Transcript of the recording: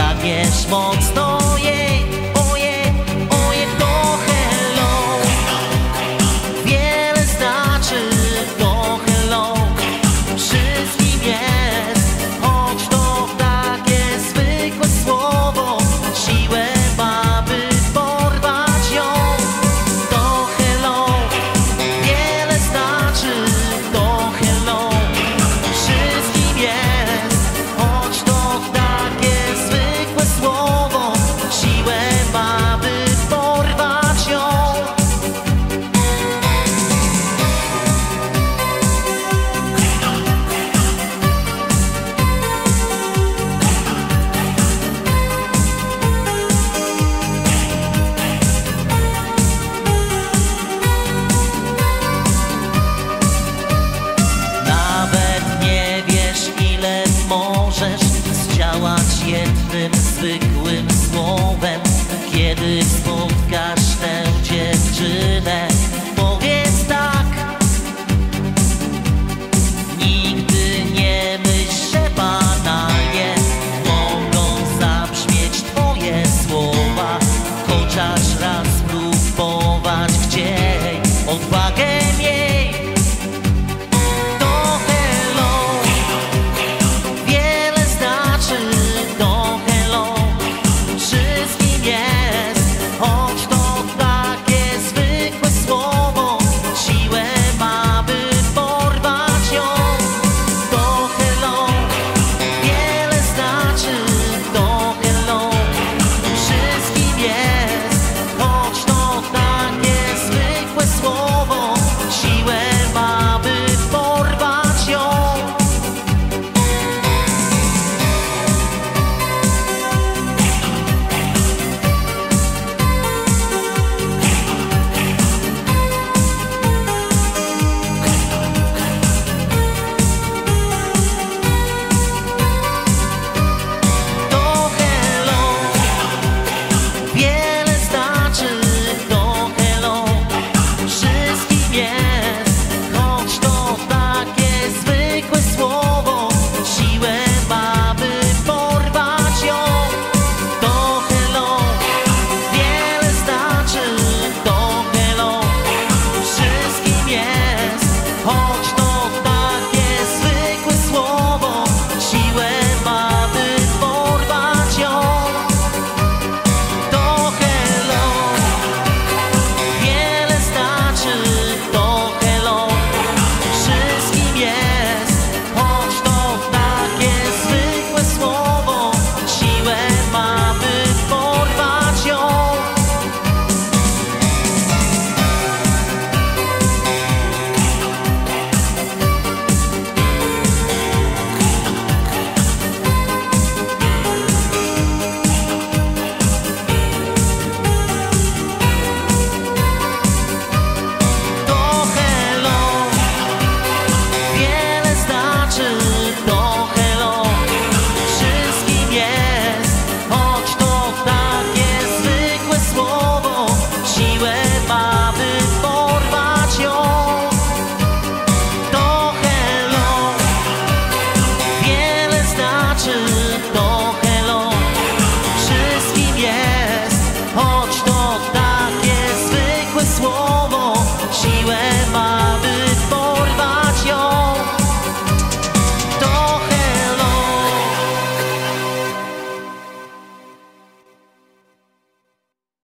pragniesz mocno.